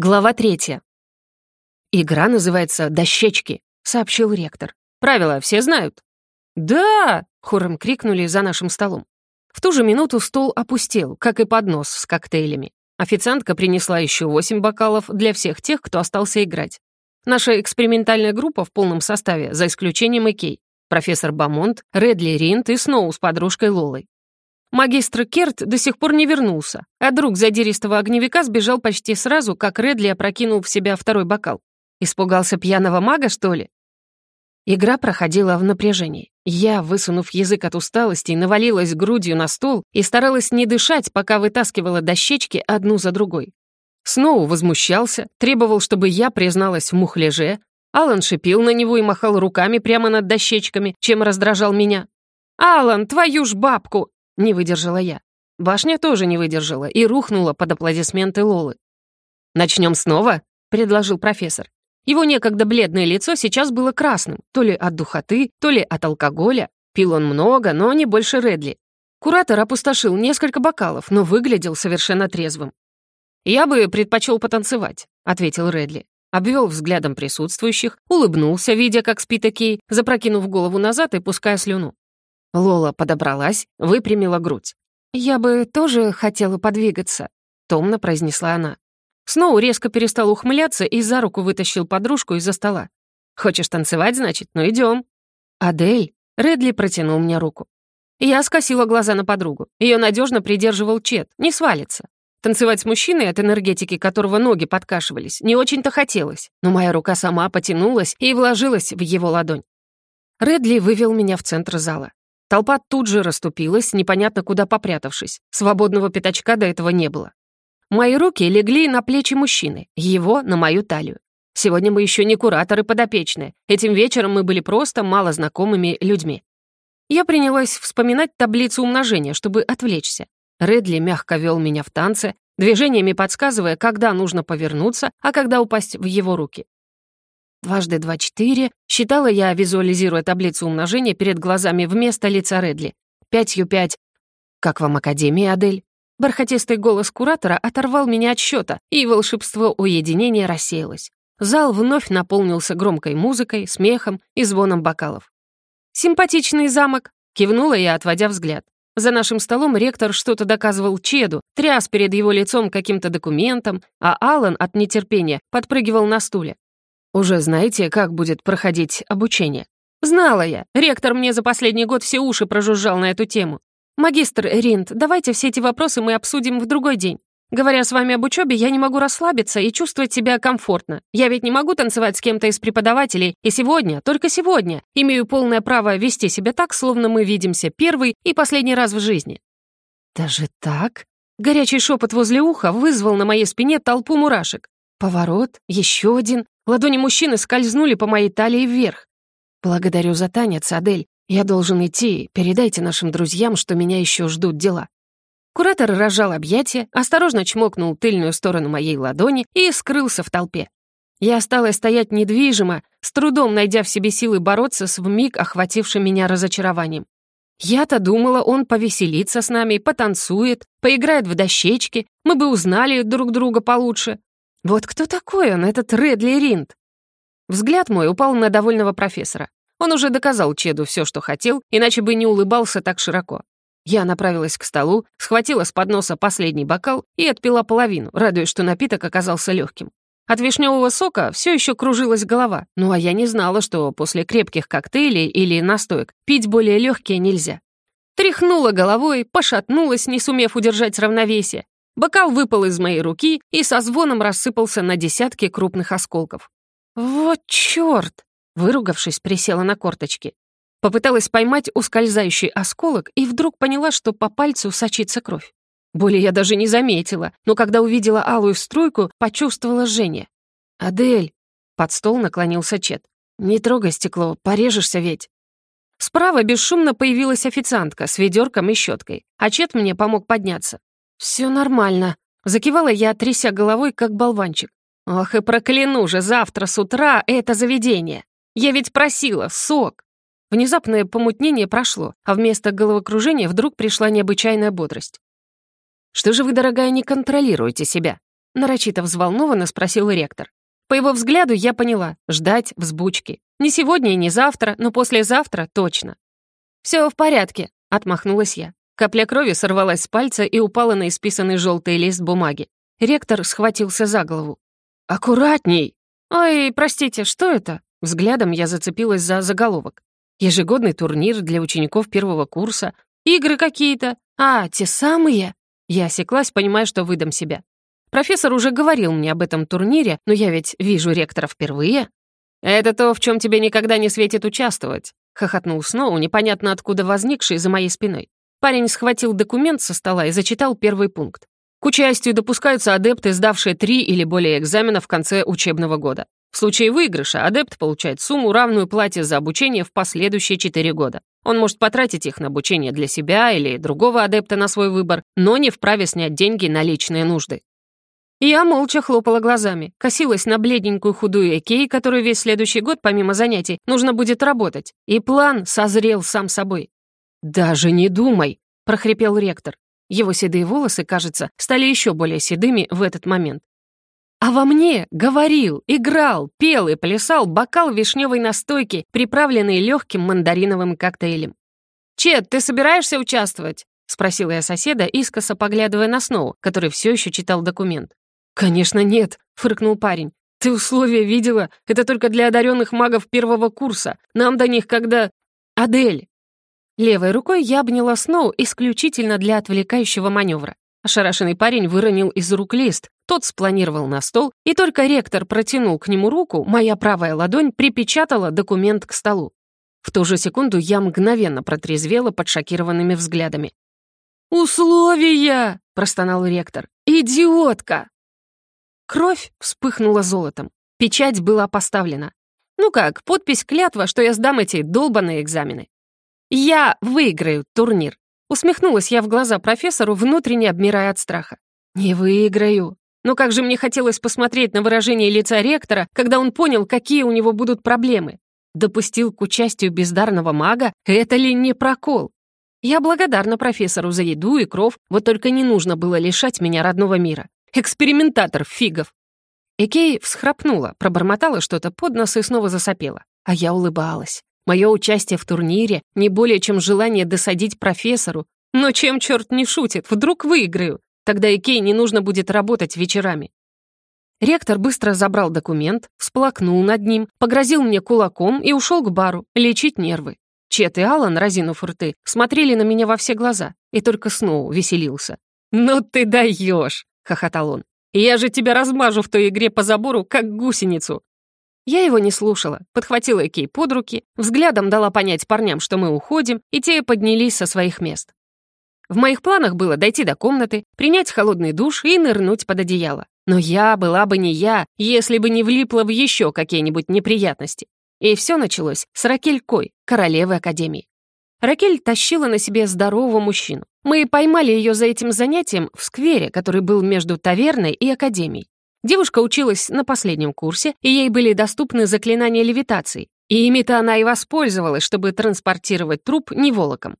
Глава третья. «Игра называется «Дощечки», — сообщил ректор. «Правила все знают». «Да!» — хором крикнули за нашим столом. В ту же минуту стол опустел, как и поднос с коктейлями. Официантка принесла еще восемь бокалов для всех тех, кто остался играть. Наша экспериментальная группа в полном составе, за исключением Икей. Профессор Бамонт, Редли Ринт и Сноу с подружкой Лолой. Магистр Керт до сих пор не вернулся, а друг задиристого огневика сбежал почти сразу, как Редли опрокинул в себя второй бокал. Испугался пьяного мага, что ли? Игра проходила в напряжении. Я, высунув язык от усталости, навалилась грудью на стол и старалась не дышать, пока вытаскивала дощечки одну за другой. Сноу возмущался, требовал, чтобы я призналась в мухляже. Алан шипел на него и махал руками прямо над дощечками, чем раздражал меня. «Алан, твою ж бабку! Не выдержала я. Башня тоже не выдержала и рухнула под аплодисменты Лолы. «Начнем снова?» — предложил профессор. Его некогда бледное лицо сейчас было красным, то ли от духоты, то ли от алкоголя. Пил он много, но не больше Редли. Куратор опустошил несколько бокалов, но выглядел совершенно трезвым. «Я бы предпочел потанцевать», — ответил Редли. Обвел взглядом присутствующих, улыбнулся, видя, как спит Экей, запрокинув голову назад и пуская слюну. Лола подобралась, выпрямила грудь. «Я бы тоже хотела подвигаться», — томно произнесла она. Сноу резко перестал ухмыляться и за руку вытащил подружку из-за стола. «Хочешь танцевать, значит? Ну идем. «Адель?» — Редли протянул мне руку. Я скосила глаза на подругу. Ее надежно придерживал Чет, не свалится. Танцевать с мужчиной, от энергетики которого ноги подкашивались, не очень-то хотелось, но моя рука сама потянулась и вложилась в его ладонь. Редли вывел меня в центр зала. Толпа тут же расступилась, непонятно куда попрятавшись. Свободного пятачка до этого не было. Мои руки легли на плечи мужчины, его на мою талию. Сегодня мы еще не кураторы подопечные. Этим вечером мы были просто малознакомыми людьми. Я принялась вспоминать таблицу умножения, чтобы отвлечься. Редли мягко вел меня в танце, движениями подсказывая, когда нужно повернуться, а когда упасть в его руки. Дважды два — четыре. Считала я, визуализируя таблицу умножения перед глазами вместо лица Редли. Пятью пять. «Как вам Академия, Адель?» Бархатистый голос куратора оторвал меня от счета, и волшебство уединения рассеялось. Зал вновь наполнился громкой музыкой, смехом и звоном бокалов. «Симпатичный замок!» — кивнула я, отводя взгляд. За нашим столом ректор что-то доказывал Чеду, тряс перед его лицом каким-то документом, а Алан от нетерпения подпрыгивал на стуле. Уже знаете, как будет проходить обучение? Знала я. Ректор мне за последний год все уши прожужжал на эту тему. Магистр Ринд, давайте все эти вопросы мы обсудим в другой день. Говоря с вами об учебе, я не могу расслабиться и чувствовать себя комфортно. Я ведь не могу танцевать с кем-то из преподавателей, и сегодня, только сегодня, имею полное право вести себя так, словно мы видимся первый и последний раз в жизни». «Даже так?» Горячий шепот возле уха вызвал на моей спине толпу мурашек. Поворот, еще один, Ладони мужчины скользнули по моей талии вверх. «Благодарю за танец, Адель. Я должен идти. Передайте нашим друзьям, что меня еще ждут дела». Куратор разжал объятия, осторожно чмокнул тыльную сторону моей ладони и скрылся в толпе. Я стала стоять недвижимо, с трудом найдя в себе силы бороться с вмиг охватившим меня разочарованием. Я-то думала, он повеселится с нами, потанцует, поиграет в дощечки, мы бы узнали друг друга получше. Вот кто такой он, этот Редли Ринд? Взгляд мой упал на довольного профессора. Он уже доказал Чеду все, что хотел, иначе бы не улыбался так широко. Я направилась к столу, схватила с подноса последний бокал и отпила половину, радуясь, что напиток оказался легким. От вишневого сока все еще кружилась голова, ну а я не знала, что после крепких коктейлей или настоек пить более легкие нельзя. Тряхнула головой, пошатнулась, не сумев удержать равновесие, Бокал выпал из моей руки и со звоном рассыпался на десятки крупных осколков. «Вот чёрт!» — выругавшись, присела на корточки. Попыталась поймать ускользающий осколок и вдруг поняла, что по пальцу сочится кровь. Боли я даже не заметила, но когда увидела алую струйку, почувствовала жжение. «Адель!» — под стол наклонился Чет. «Не трогай стекло, порежешься ведь». Справа бесшумно появилась официантка с ведерком и щеткой, а Чет мне помог подняться. «Все нормально», — закивала я, тряся головой, как болванчик. «Ох, и прокляну же завтра с утра это заведение! Я ведь просила сок!» Внезапное помутнение прошло, а вместо головокружения вдруг пришла необычайная бодрость. «Что же вы, дорогая, не контролируете себя?» — нарочито взволнованно спросил ректор. По его взгляду я поняла — ждать взбучки. Не сегодня и не завтра, но послезавтра точно. «Все в порядке», — отмахнулась я. Капля крови сорвалась с пальца и упала на исписанный желтый лист бумаги. Ректор схватился за голову. «Аккуратней!» «Ой, простите, что это?» Взглядом я зацепилась за заголовок. «Ежегодный турнир для учеников первого курса. Игры какие-то. А, те самые?» Я осеклась, понимая, что выдам себя. Профессор уже говорил мне об этом турнире, но я ведь вижу ректора впервые. «Это то, в чем тебе никогда не светит участвовать», — хохотнул Сноу, непонятно откуда возникший за моей спиной. Парень схватил документ со стола и зачитал первый пункт. К участию допускаются адепты, сдавшие три или более экзамена в конце учебного года. В случае выигрыша адепт получает сумму, равную плате за обучение в последующие четыре года. Он может потратить их на обучение для себя или другого адепта на свой выбор, но не вправе снять деньги на личные нужды. Я молча хлопала глазами, косилась на бледненькую худую Экей, которой весь следующий год, помимо занятий, нужно будет работать. И план созрел сам собой. «Даже не думай!» — прохрипел ректор. Его седые волосы, кажется, стали еще более седыми в этот момент. А во мне говорил, играл, пел и плясал бокал вишневой настойки, приправленный легким мандариновым коктейлем. «Чет, ты собираешься участвовать?» — спросила я соседа, искоса поглядывая на Сноу, который все еще читал документ. «Конечно нет», — фыркнул парень. «Ты условия видела? Это только для одаренных магов первого курса. Нам до них когда...» «Адель, Левой рукой я обняла Сноу исключительно для отвлекающего маневра. Ошарашенный парень выронил из рук лист, тот спланировал на стол, и только ректор протянул к нему руку, моя правая ладонь припечатала документ к столу. В ту же секунду я мгновенно протрезвела под шокированными взглядами. «Условия!» — простонал ректор. «Идиотка!» Кровь вспыхнула золотом. Печать была поставлена. «Ну как, подпись клятва, что я сдам эти долбанные экзамены». Я выиграю турнир. Усмехнулась я в глаза профессору, внутренне обмирая от страха. Не выиграю. Но как же мне хотелось посмотреть на выражение лица ректора, когда он понял, какие у него будут проблемы. Допустил к участию бездарного мага? Это ли не прокол? Я благодарна профессору за еду и кров, вот только не нужно было лишать меня родного мира. Экспериментатор фигов. Экей всхрапнула, пробормотала что-то под нос и снова засопела. А я улыбалась. Мое участие в турнире не более чем желание досадить профессору. Но чем черт не шутит, вдруг выиграю. Тогда Икей не нужно будет работать вечерами. Ректор быстро забрал документ, всплакнул над ним, погрозил мне кулаком и ушел к бару лечить нервы. Чет и Алан, разинув рты, смотрели на меня во все глаза, и только Сноу веселился. «Ну ты даешь!» — хохотал он. «Я же тебя размажу в той игре по забору, как гусеницу. Я его не слушала, подхватила Кей под руки, взглядом дала понять парням, что мы уходим, и те поднялись со своих мест. В моих планах было дойти до комнаты, принять холодный душ и нырнуть под одеяло. Но я была бы не я, если бы не влипла в еще какие-нибудь неприятности. И все началось с Ракель Кой, королевы Академии. Ракель тащила на себе здорового мужчину. Мы поймали ее за этим занятием в сквере, который был между таверной и академией. Девушка училась на последнем курсе, и ей были доступны заклинания левитации. И ими-то она и воспользовалась, чтобы транспортировать труп не неволоком.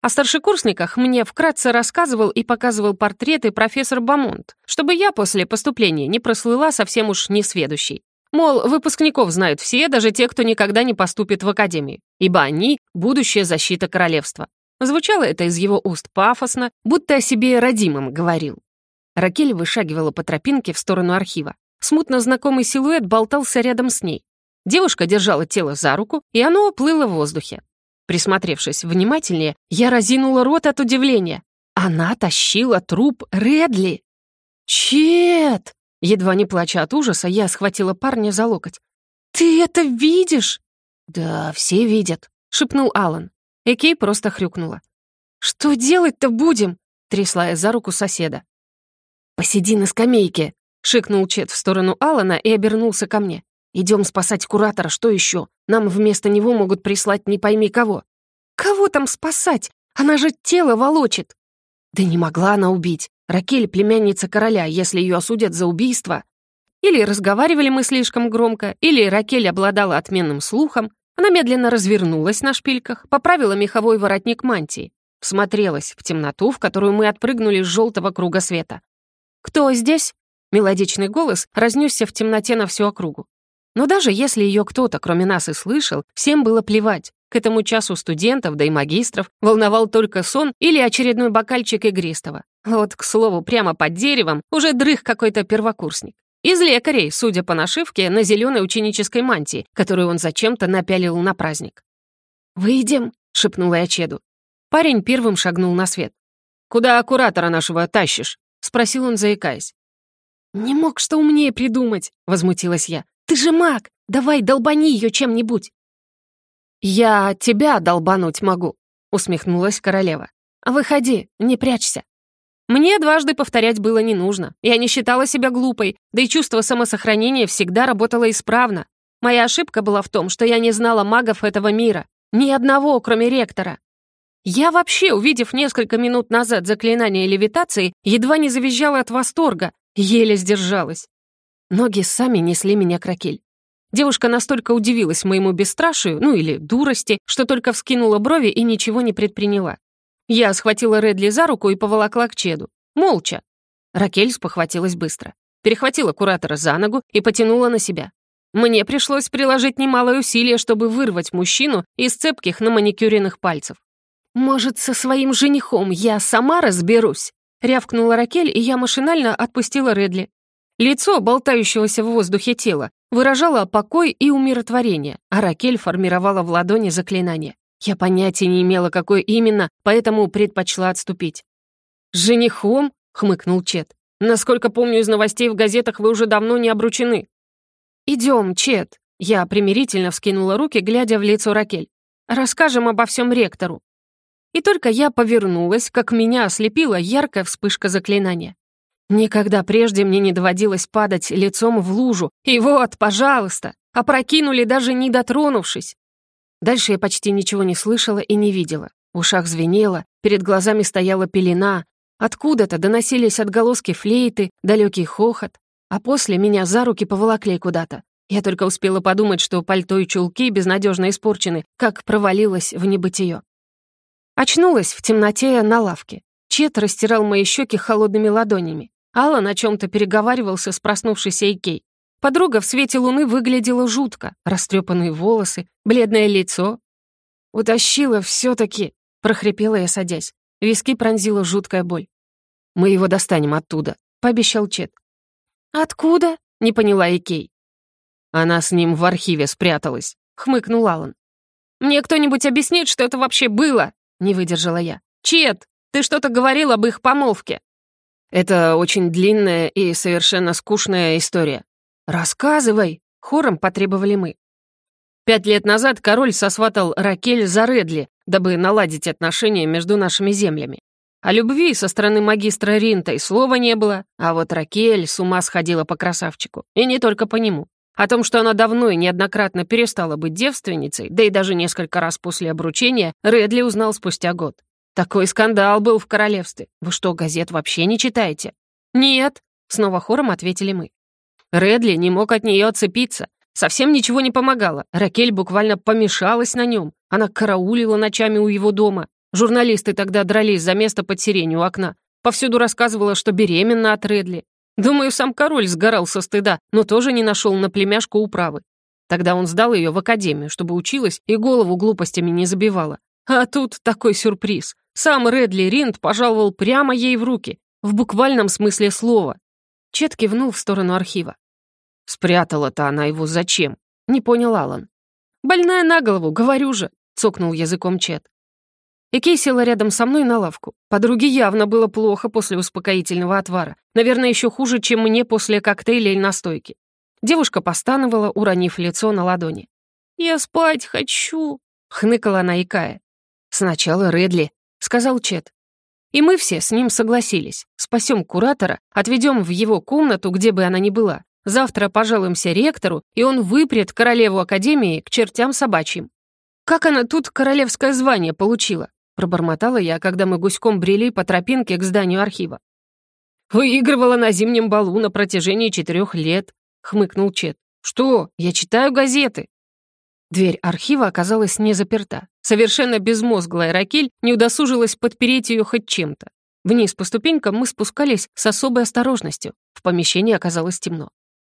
О старшекурсниках мне вкратце рассказывал и показывал портреты профессор Бамонт, чтобы я после поступления не прослыла совсем уж несведущей. Мол, выпускников знают все, даже те, кто никогда не поступит в академию, ибо они — будущая защита королевства. Звучало это из его уст пафосно, будто о себе родимым говорил. Ракель вышагивала по тропинке в сторону архива. Смутно знакомый силуэт болтался рядом с ней. Девушка держала тело за руку, и оно плыло в воздухе. Присмотревшись внимательнее, я разинула рот от удивления. Она тащила труп Редли. «Чет!» Едва не плача от ужаса, я схватила парня за локоть. «Ты это видишь?» «Да, все видят», — шепнул Алан. Экей просто хрюкнула. «Что делать-то будем?» — трясла я за руку соседа. «Посиди на скамейке!» — шикнул Чет в сторону Алана и обернулся ко мне. «Идем спасать куратора, что еще? Нам вместо него могут прислать не пойми кого». «Кого там спасать? Она же тело волочит!» «Да не могла она убить. Ракель — племянница короля, если ее осудят за убийство». Или разговаривали мы слишком громко, или Ракель обладала отменным слухом. Она медленно развернулась на шпильках, поправила меховой воротник мантии, всмотрелась в темноту, в которую мы отпрыгнули с желтого круга света. «Кто здесь?» Мелодичный голос разнесся в темноте на всю округу. Но даже если ее кто-то, кроме нас, и слышал, всем было плевать. К этому часу студентов, да и магистров, волновал только сон или очередной бокальчик игристого. Вот, к слову, прямо под деревом уже дрых какой-то первокурсник. Из лекарей, судя по нашивке, на зеленой ученической мантии, которую он зачем-то напялил на праздник. «Выйдем», — шепнула я Чеду. Парень первым шагнул на свет. «Куда куратора нашего тащишь?» — спросил он, заикаясь. «Не мог что умнее придумать!» — возмутилась я. «Ты же маг! Давай долбани ее чем-нибудь!» «Я тебя долбануть могу!» — усмехнулась королева. «Выходи, не прячься!» Мне дважды повторять было не нужно. Я не считала себя глупой, да и чувство самосохранения всегда работало исправно. Моя ошибка была в том, что я не знала магов этого мира. Ни одного, кроме ректора. Я вообще, увидев несколько минут назад заклинание левитации, едва не завизжала от восторга, еле сдержалась. Ноги сами несли меня к Ракель. Девушка настолько удивилась моему бесстрашию, ну или дурости, что только вскинула брови и ничего не предприняла. Я схватила Редли за руку и поволокла к Чеду. Молча. Ракель спохватилась быстро. Перехватила куратора за ногу и потянула на себя. Мне пришлось приложить немалое усилие, чтобы вырвать мужчину из цепких на маникюренных пальцев. «Может, со своим женихом я сама разберусь?» — рявкнула Ракель, и я машинально отпустила Редли. Лицо, болтающегося в воздухе тела, выражало покой и умиротворение, а Ракель формировала в ладони заклинание. Я понятия не имела, какое именно, поэтому предпочла отступить. «Женихом?» — хмыкнул Чет. «Насколько помню из новостей в газетах, вы уже давно не обручены». «Идем, Чет», — я примирительно вскинула руки, глядя в лицо Ракель. «Расскажем обо всем ректору. И только я повернулась, как меня ослепила яркая вспышка заклинания. Никогда прежде мне не доводилось падать лицом в лужу. И вот, пожалуйста, опрокинули, даже не дотронувшись. Дальше я почти ничего не слышала и не видела. В ушах звенело, перед глазами стояла пелена. Откуда-то доносились отголоски флейты, далекий хохот. А после меня за руки поволокли куда-то. Я только успела подумать, что пальто и чулки безнадежно испорчены, как провалилась в небытие. Очнулась в темноте на лавке. Чет растирал мои щеки холодными ладонями. Алан о чем-то переговаривался с проснувшейся Икей. Подруга в свете луны выглядела жутко. Растрепанные волосы, бледное лицо. «Утащила все-таки!» — прохрипела я, садясь. Виски пронзила жуткая боль. «Мы его достанем оттуда», — пообещал Чет. «Откуда?» — не поняла Икей. «Она с ним в архиве спряталась», — хмыкнул Алан. «Мне кто-нибудь объяснит, что это вообще было?» — не выдержала я. «Чет, ты что-то говорил об их помолвке». «Это очень длинная и совершенно скучная история». «Рассказывай!» — хором потребовали мы. Пять лет назад король сосватал Ракель за Редли, дабы наладить отношения между нашими землями. О любви со стороны магистра Ринта и слова не было, а вот Ракель с ума сходила по красавчику, и не только по нему. О том, что она давно и неоднократно перестала быть девственницей, да и даже несколько раз после обручения, Редли узнал спустя год. «Такой скандал был в королевстве. Вы что, газет вообще не читаете?» «Нет», — снова хором ответили мы. Редли не мог от нее отцепиться. Совсем ничего не помогало. Ракель буквально помешалась на нем. Она караулила ночами у его дома. Журналисты тогда дрались за место под сиренью окна. Повсюду рассказывала, что беременна от Редли. Думаю, сам король сгорал со стыда, но тоже не нашел на племяшку управы. Тогда он сдал ее в академию, чтобы училась и голову глупостями не забивала. А тут такой сюрприз. Сам Редли Ринд пожаловал прямо ей в руки, в буквальном смысле слова. Чет кивнул в сторону архива. «Спрятала-то она его зачем?» — не понял Алан. «Больная на голову, говорю же», — цокнул языком Чет. И Кей села рядом со мной на лавку. Подруге явно было плохо после успокоительного отвара. Наверное, еще хуже, чем мне после коктейля и настойки. Девушка постановала, уронив лицо на ладони. «Я спать хочу», — хныкала она икая. «Сначала Редли», — сказал Чет. И мы все с ним согласились. Спасем куратора, отведем в его комнату, где бы она ни была. Завтра пожалуемся ректору, и он выпрет королеву Академии к чертям собачьим. Как она тут королевское звание получила? Пробормотала я, когда мы гуськом брели по тропинке к зданию архива. «Выигрывала на зимнем балу на протяжении четырех лет», — хмыкнул Чет. «Что? Я читаю газеты». Дверь архива оказалась не заперта. Совершенно безмозглая Ракель не удосужилась подпереть ее хоть чем-то. Вниз по ступенькам мы спускались с особой осторожностью. В помещении оказалось темно.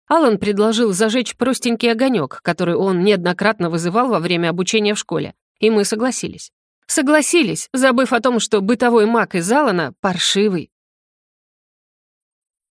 Алан предложил зажечь простенький огонек, который он неоднократно вызывал во время обучения в школе, и мы согласились. Согласились, забыв о том, что бытовой маг из Алана паршивый.